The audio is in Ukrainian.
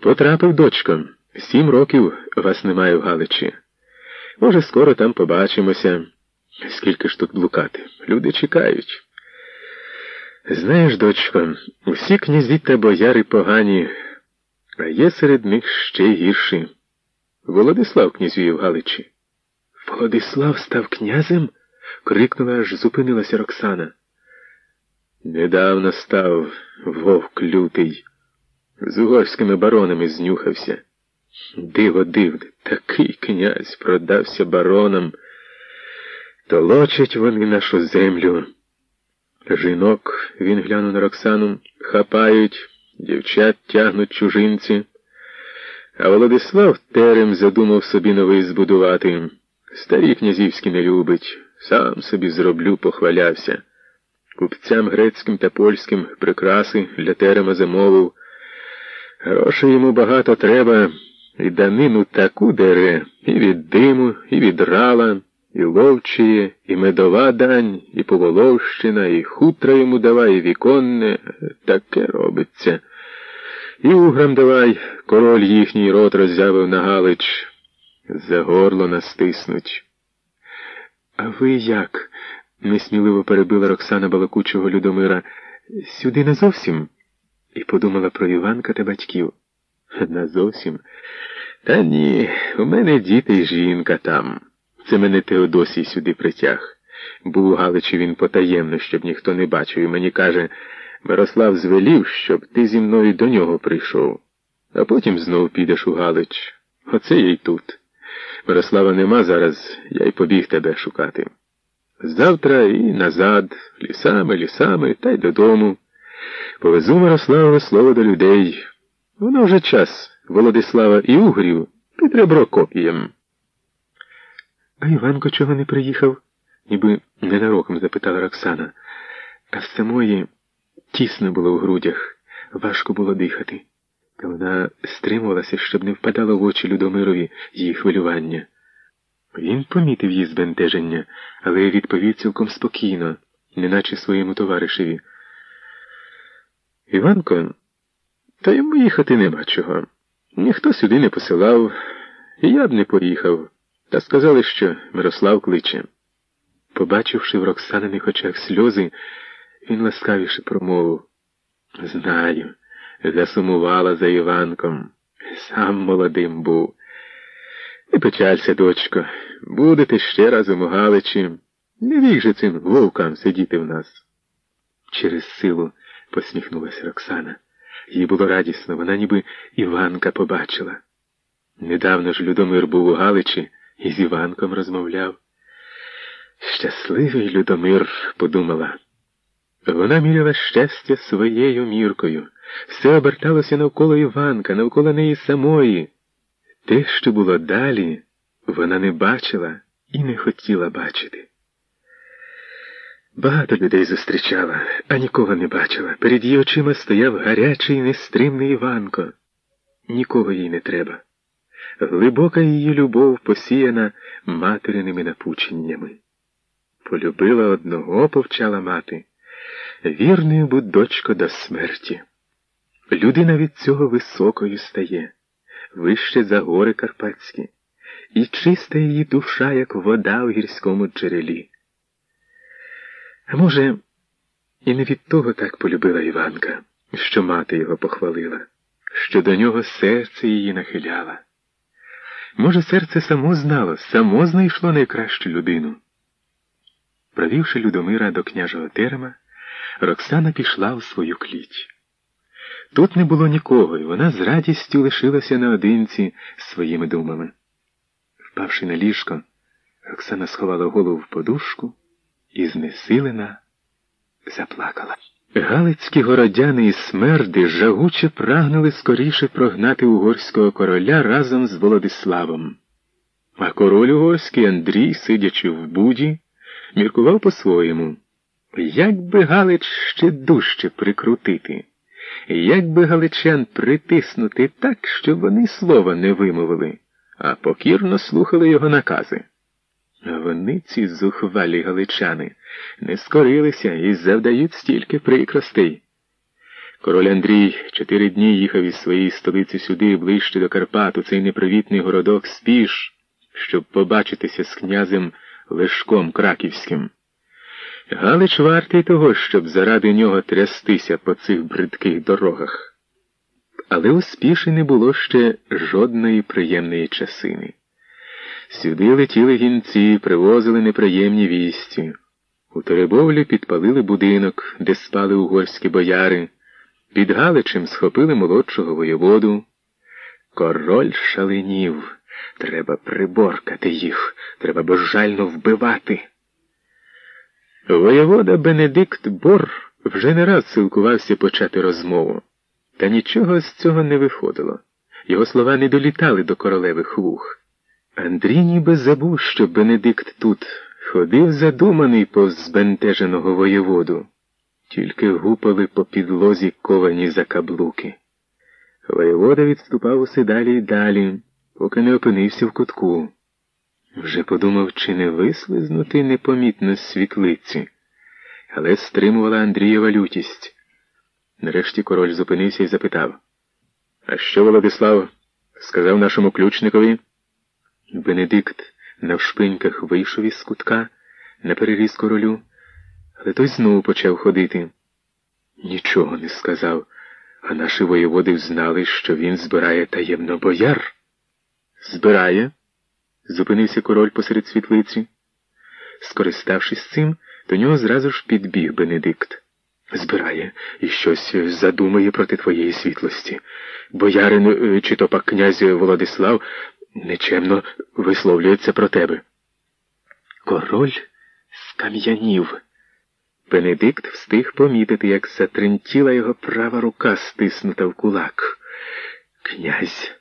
Потрапив, дочко. Сім років вас немає в Галичі. Може, скоро там побачимося. Скільки ж тут блукати? Люди чекають. Знаєш, дочко, усі князі та бояри погані, а є серед них ще гірші. Володислав князює в Галичі. Володислав став князем? крикнула, аж зупинилася Роксана. Недавно став вовк лютий. З угорськими баронами знюхався. Диво дивне, такий князь продався баронам. Толочать вони нашу землю. Жінок, він глянув на Роксану, хапають, дівчат тягнуть чужинці. А Володислав терем задумав собі новий збудувати. Старі князівські не любить, сам собі зроблю, похвалявся. Купцям грецьким та польським прикраси для терема замовив. Грошей йому багато треба, і данину таку дере, і від диму, і від рала, і ловчіє, і медова дань, і поволовщина, і хутра йому давай, і віконне, таке робиться. І уграм давай, король їхній рот роззявив на Галич. За горло настиснуть. А ви як? несміливо перебила Роксана балакучого Людомира. Сюди не зовсім? І подумала про Іванка та батьків. Назовсім. Та ні, у мене діти і жінка там. Це мене Теодосій сюди притяг. Був у Галичі він потаємно, щоб ніхто не бачив, і мені каже, Мирослав звелів, щоб ти зі мною до нього прийшов, а потім знов підеш у Галич. Оце я й тут. Мирослава нема зараз, я й побіг тебе шукати. Завтра і назад, лісами, лісами, та й додому. Повезу Мирославове слово до людей. Воно вже час Володислава і Угрів під ребро. А Іванко чого не приїхав? ніби ненароком запитала Роксана. А самої тісно було в грудях, важко було дихати. Та вона стримувалася, щоб не впадало в очі Людомирові її хвилювання. Він помітив її збентеження, але відповів цілком спокійно, неначе своєму товаришеві. Іванко, та йому їхати нема чого. Ніхто сюди не посилав, і я б не поїхав, та сказали, що Мирослав кличе. Побачивши в Роксаниних очах сльози, він ласкавіше промовив Знаю, засумувала за Іванком. Сам молодим був. Не печалься, дочко, будете ще разом у Галичі. Не вік же цим вовкам сидіти в нас. Через силу посміхнулася Роксана. Їй було радісно, вона ніби Іванка побачила. Недавно ж Людомир був у Галичі і з Іванком розмовляв. Щасливий Людомир, подумала. Вона міряла щастя своєю міркою. Все оберталося навколо Іванка, навколо неї самої. Те, що було далі, вона не бачила і не хотіла бачити. Багато людей зустрічала, а нікого не бачила. Перед її очима стояв гарячий, нестримний Іванко. Нікого їй не треба. Глибока її любов посіяна материними напученнями. Полюбила одного, повчала мати. Вірною будь дочко до смерті. Людина від цього високою стає, вище за гори Карпатські, і чиста її душа, як вода у гірському джерелі. А може, і не від того так полюбила Іванка, що мати його похвалила, що до нього серце її нахиляла. Може, серце само знало, само знайшло найкращу людину. Провівши Людомира до княжого терема, Роксана пішла у свою кліч. Тут не було нікого, і вона з радістю лишилася наодинці своїми думами. Впавши на ліжко, Роксана сховала голову в подушку і знесилена заплакала. Галицькі городяни і смерди жагуче прагнули скоріше прогнати угорського короля разом з Володиславом. А король угорський Андрій, сидячи в буді, міркував по-своєму. Як би Галич ще дужче прикрутити, як би галичан притиснути так, щоб вони слова не вимовили, а покірно слухали його накази. Вони, ці зухвалі галичани, не скорилися і завдають стільки прикростей. Король Андрій чотири дні їхав із своєї столиці сюди, ближче до Карпат, у цей непривітний городок Спіш, щоб побачитися з князем Лешком Краківським. Галич вартий того, щоб заради нього трястися по цих бридких дорогах. Але у спіші не було ще жодної приємної часини. Сюди летіли гінці, привозили неприємні вісті. У Теребовлі підпалили будинок, де спали угорські бояри. Під Галичем схопили молодшого воєводу. Король шаленів. Треба приборкати їх, треба безжально вбивати. Воєвода Бенедикт Бор вже не раз силкувався почати розмову, та нічого з цього не виходило. Його слова не долітали до королевих вух. Андрій ніби забув, що Бенедикт тут ходив задуманий повз збентеженого воєводу, тільки гупали по підлозі ковані закаблуки. Воєвода відступав усе далі й далі, поки не опинився в кутку. Вже подумав, чи не вислизнути непомітно з світлиці, але стримувала Андрієва лютість. Нарешті король зупинився і запитав А що Володислав сказав нашому ключникові? Бенедикт навшпиньках вийшов із кутка на переріз королю, але той знову почав ходити. Нічого не сказав, а наші воєводи знали, що він збирає таємно бояр. Збирає? зупинився король посеред світлиці. Скориставшись цим, до нього зразу ж підбіг Бенедикт. Збирає і щось задумає проти твоєї світлості. Боярин, е, чи то пак князь Володислав, нечемно висловлюється про тебе. Король скам'янів. Бенедикт встиг помітити, як затремтіла його права рука, стиснута в кулак. Князь